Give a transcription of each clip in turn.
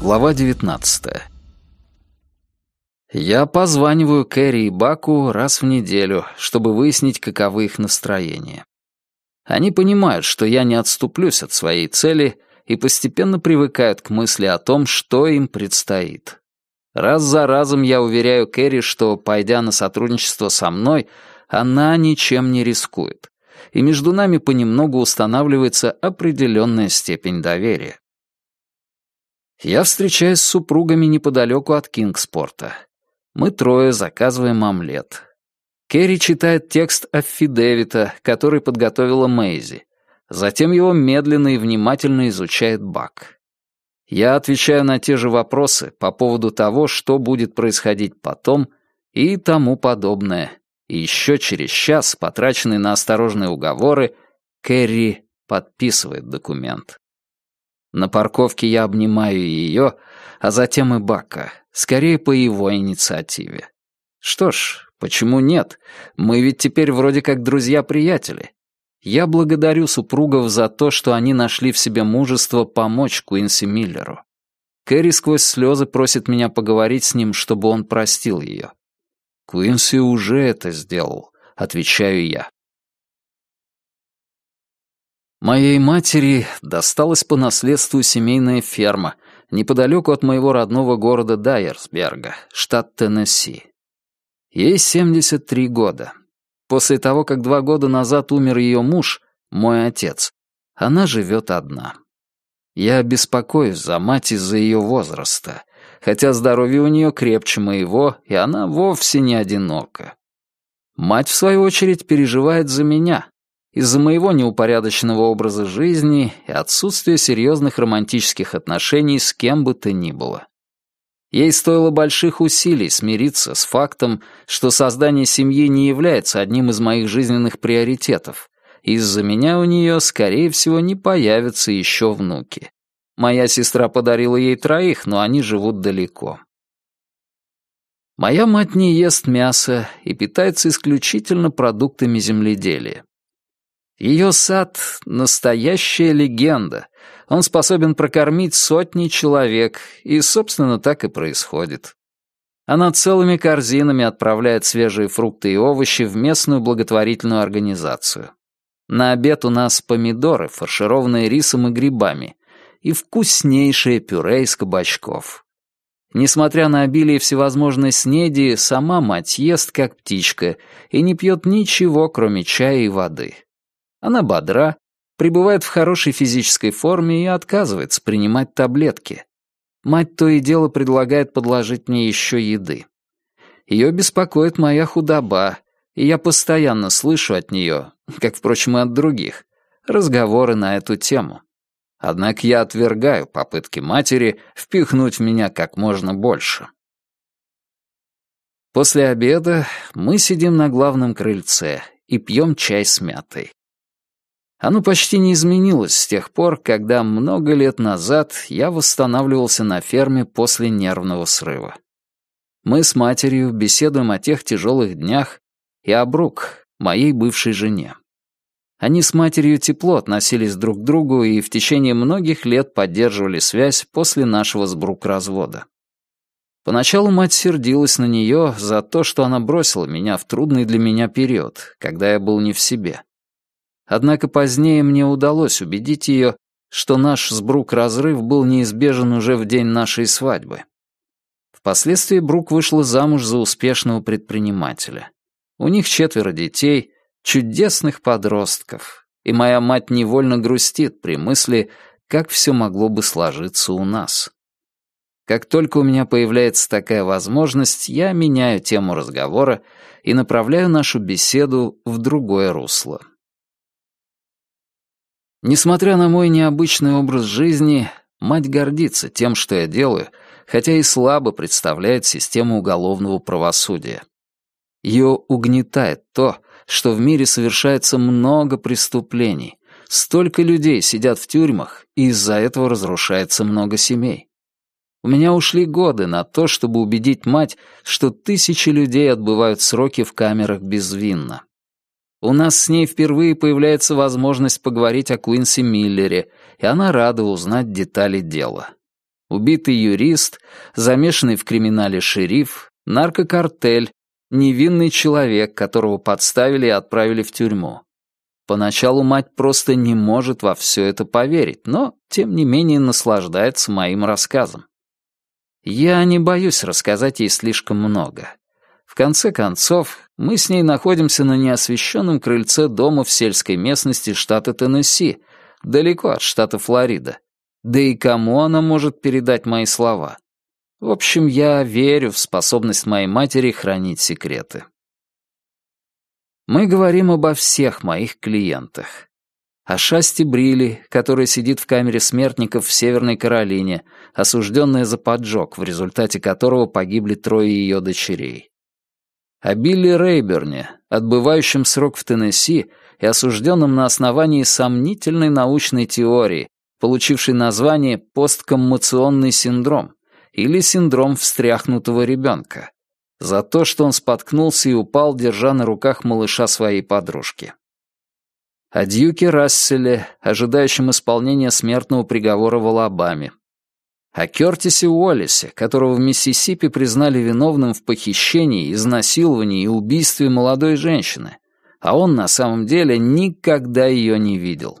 Глава 19 Я позваниваю Кэрри и Баку раз в неделю, чтобы выяснить, каковы их настроения. Они понимают, что я не отступлюсь от своей цели и постепенно привыкают к мысли о том, что им предстоит. Раз за разом я уверяю Кэрри, что, пойдя на сотрудничество со мной, она ничем не рискует, и между нами понемногу устанавливается определенная степень доверия. Я встречаюсь с супругами неподалеку от Кингспорта. Мы трое заказываем омлет. Керри читает текст аффидевита, который подготовила Мэйзи. Затем его медленно и внимательно изучает Бак. Я отвечаю на те же вопросы по поводу того, что будет происходить потом и тому подобное. И еще через час, потраченный на осторожные уговоры, Кэрри подписывает документ. На парковке я обнимаю ее, а затем и Бака, скорее по его инициативе. Что ж, почему нет? Мы ведь теперь вроде как друзья-приятели. Я благодарю супругов за то, что они нашли в себе мужество помочь Куинси Миллеру. Кэрри сквозь слезы просит меня поговорить с ним, чтобы он простил ее. Куинси уже это сделал, отвечаю я. Моей матери досталась по наследству семейная ферма неподалеку от моего родного города Дайерсберга, штат Теннесси. Ей 73 года. После того, как два года назад умер ее муж, мой отец, она живет одна. Я беспокоюсь за мать из-за ее возраста, хотя здоровье у нее крепче моего, и она вовсе не одинока. Мать, в свою очередь, переживает за меня, из-за моего неупорядоченного образа жизни и отсутствия серьезных романтических отношений с кем бы то ни было. Ей стоило больших усилий смириться с фактом, что создание семьи не является одним из моих жизненных приоритетов. Из-за меня у нее, скорее всего, не появятся еще внуки. Моя сестра подарила ей троих, но они живут далеко. Моя мать не ест мясо и питается исключительно продуктами земледелия. Ее сад — настоящая легенда. Он способен прокормить сотни человек, и, собственно, так и происходит. Она целыми корзинами отправляет свежие фрукты и овощи в местную благотворительную организацию. На обед у нас помидоры, фаршированные рисом и грибами, и вкуснейшее пюре из кабачков. Несмотря на обилие всевозможной снеди, сама мать ест как птичка и не пьет ничего, кроме чая и воды. Она бодра, пребывает в хорошей физической форме и отказывается принимать таблетки. Мать то и дело предлагает подложить мне еще еды. Ее беспокоит моя худоба, и я постоянно слышу от нее, как, впрочем, и от других, разговоры на эту тему. Однако я отвергаю попытки матери впихнуть в меня как можно больше. После обеда мы сидим на главном крыльце и пьем чай с мятой. Оно почти не изменилось с тех пор, когда много лет назад я восстанавливался на ферме после нервного срыва. Мы с матерью беседуем о тех тяжелых днях и о Брук, моей бывшей жене. Они с матерью тепло относились друг к другу и в течение многих лет поддерживали связь после нашего с Брук развода. Поначалу мать сердилась на нее за то, что она бросила меня в трудный для меня период, когда я был не в себе. Однако позднее мне удалось убедить ее, что наш с Брук разрыв был неизбежен уже в день нашей свадьбы. Впоследствии Брук вышла замуж за успешного предпринимателя. У них четверо детей, чудесных подростков, и моя мать невольно грустит при мысли, как все могло бы сложиться у нас. Как только у меня появляется такая возможность, я меняю тему разговора и направляю нашу беседу в другое русло. Несмотря на мой необычный образ жизни, мать гордится тем, что я делаю, хотя и слабо представляет систему уголовного правосудия. Ее угнетает то, что в мире совершается много преступлений, столько людей сидят в тюрьмах, и из-за этого разрушается много семей. У меня ушли годы на то, чтобы убедить мать, что тысячи людей отбывают сроки в камерах безвинно. У нас с ней впервые появляется возможность поговорить о Куинси Миллере, и она рада узнать детали дела. Убитый юрист, замешанный в криминале шериф, наркокартель, невинный человек, которого подставили и отправили в тюрьму. Поначалу мать просто не может во все это поверить, но, тем не менее, наслаждается моим рассказом. Я не боюсь рассказать ей слишком много. В конце концов, мы с ней находимся на неосвещенном крыльце дома в сельской местности штата Теннесси, далеко от штата Флорида. Да и кому она может передать мои слова? В общем, я верю в способность моей матери хранить секреты. Мы говорим обо всех моих клиентах. О Шасти Брили, которая сидит в камере смертников в Северной Каролине, осужденная за поджог, в результате которого погибли трое ее дочерей. О Билли Рейберне, отбывающем срок в Теннесси и осужденном на основании сомнительной научной теории, получившей название посткоммуционный синдром или синдром встряхнутого ребенка, за то, что он споткнулся и упал, держа на руках малыша своей подружки. О Дьюке Расселе, ожидающем исполнения смертного приговора в Алабаме. О Кертисе Уоллесе, которого в Миссисипи признали виновным в похищении, изнасиловании и убийстве молодой женщины, а он на самом деле никогда ее не видел.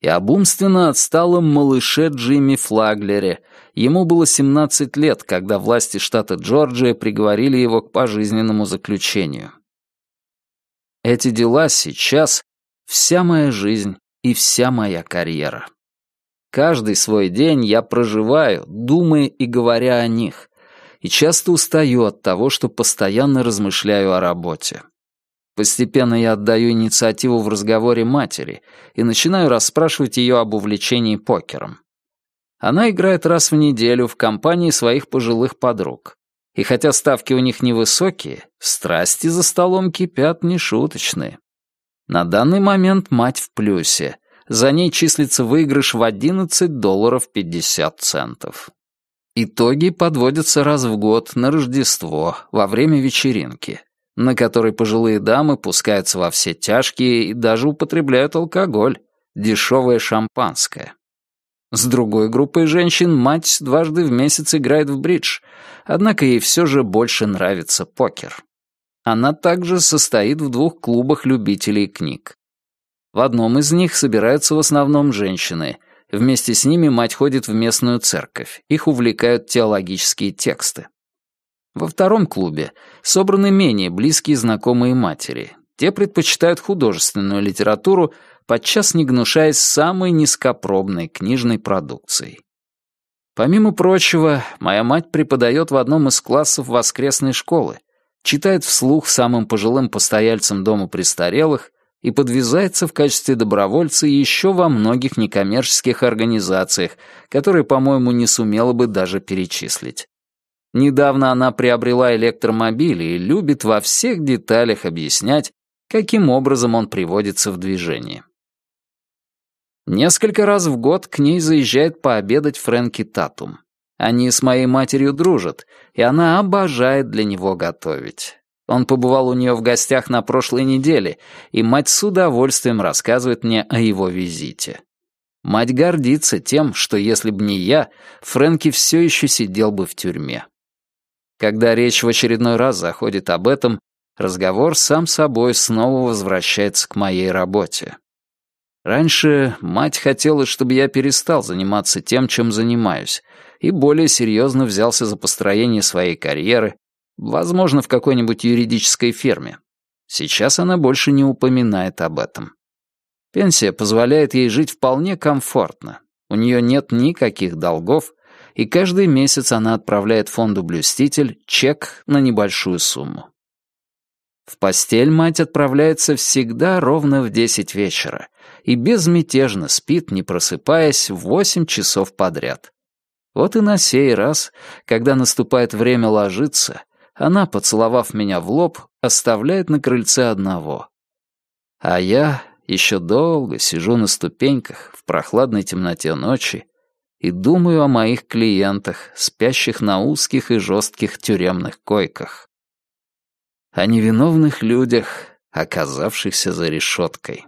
И об умственно отсталом малыше Джимми Флаглере, Ему было 17 лет, когда власти штата Джорджия приговорили его к пожизненному заключению. Эти дела сейчас — вся моя жизнь и вся моя карьера. Каждый свой день я проживаю, думая и говоря о них, и часто устаю от того, что постоянно размышляю о работе. Постепенно я отдаю инициативу в разговоре матери и начинаю расспрашивать ее об увлечении покером. Она играет раз в неделю в компании своих пожилых подруг. И хотя ставки у них невысокие, страсти за столом кипят нешуточные. На данный момент мать в плюсе. За ней числится выигрыш в 11 долларов 50 центов. Итоги подводятся раз в год на Рождество, во время вечеринки, на которой пожилые дамы пускаются во все тяжкие и даже употребляют алкоголь, дешевое шампанское. С другой группой женщин мать дважды в месяц играет в бридж, однако ей все же больше нравится покер. Она также состоит в двух клубах любителей книг. В одном из них собираются в основном женщины. Вместе с ними мать ходит в местную церковь. Их увлекают теологические тексты. Во втором клубе собраны менее близкие знакомые матери. Те предпочитают художественную литературу, подчас не гнушаясь самой низкопробной книжной продукцией. Помимо прочего, моя мать преподает в одном из классов воскресной школы, читает вслух самым пожилым постояльцам дома престарелых и подвязается в качестве добровольца еще во многих некоммерческих организациях, которые, по-моему, не сумела бы даже перечислить. Недавно она приобрела электромобиль и любит во всех деталях объяснять, каким образом он приводится в движение. Несколько раз в год к ней заезжает пообедать Фрэнки Татум. Они с моей матерью дружат, и она обожает для него готовить. Он побывал у нее в гостях на прошлой неделе, и мать с удовольствием рассказывает мне о его визите. Мать гордится тем, что если бы не я, Фрэнки все еще сидел бы в тюрьме. Когда речь в очередной раз заходит об этом, разговор сам собой снова возвращается к моей работе. Раньше мать хотела, чтобы я перестал заниматься тем, чем занимаюсь, и более серьезно взялся за построение своей карьеры, возможно, в какой-нибудь юридической фирме. Сейчас она больше не упоминает об этом. Пенсия позволяет ей жить вполне комфортно. У нее нет никаких долгов, и каждый месяц она отправляет фонду «Блюститель» чек на небольшую сумму. В постель мать отправляется всегда ровно в десять вечера и безмятежно спит, не просыпаясь, восемь часов подряд. Вот и на сей раз, когда наступает время ложиться, она, поцеловав меня в лоб, оставляет на крыльце одного. А я еще долго сижу на ступеньках в прохладной темноте ночи и думаю о моих клиентах, спящих на узких и жестких тюремных койках. О невиновных людях, оказавшихся за решеткой.